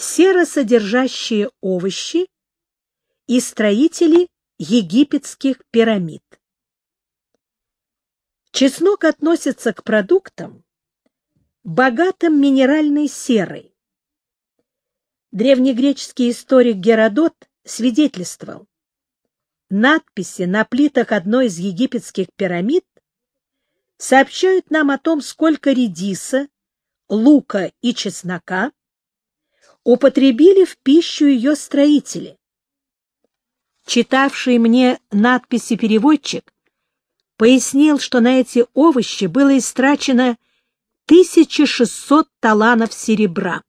серосодержащие овощи и строители египетских пирамид. Чеснок относится к продуктам, богатым минеральной серой. Древнегреческий историк Геродот свидетельствовал, надписи на плитах одной из египетских пирамид сообщают нам о том, сколько редиса, лука и чеснока употребили в пищу ее строители. Читавший мне надписи переводчик пояснил, что на эти овощи было истрачено 1600 таланов серебра.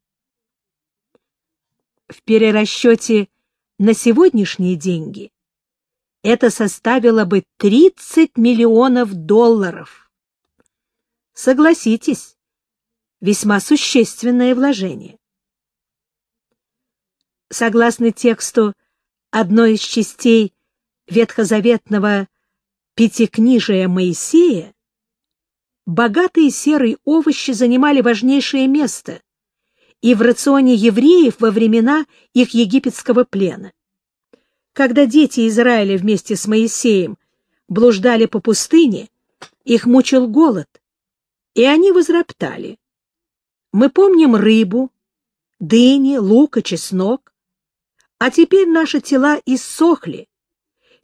В перерасчете на сегодняшние деньги это составило бы 30 миллионов долларов. Согласитесь, весьма существенное вложение. Согласно тексту одной из частей ветхозаветного пятикнижия Моисея, богатые серые овощи занимали важнейшее место и в рационе евреев во времена их египетского плена. Когда дети Израиля вместе с Моисеем блуждали по пустыне, их мучил голод, и они возроптали. Мы помним рыбу, дыни, лук и чеснок, а теперь наши тела иссохли.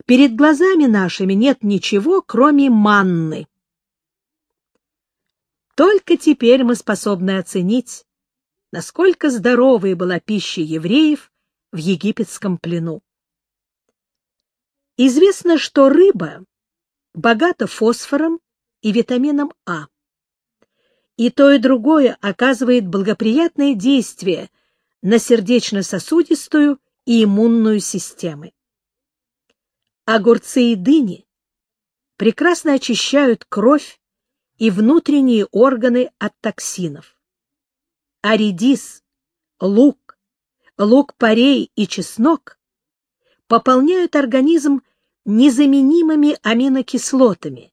Перед глазами нашими нет ничего, кроме манны. Только теперь мы способны оценить, насколько здоровой была пища евреев в египетском плену. Известно, что рыба богата фосфором и витамином А. И то, и другое оказывает благоприятное действие на сердечно-сосудистую и иммунную системы. Огурцы и дыни прекрасно очищают кровь и внутренние органы от токсинов. А редис, лук, лук-порей и чеснок пополняют организм незаменимыми аминокислотами,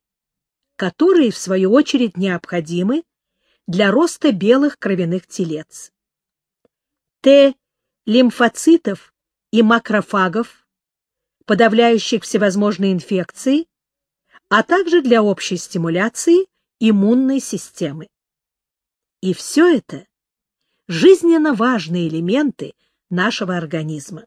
которые, в свою очередь, необходимы для роста белых кровяных телец. Т. и макрофагов, подавляющих всевозможные инфекции, а также для общей стимуляции иммунной системы. И все это жизненно важные элементы нашего организма.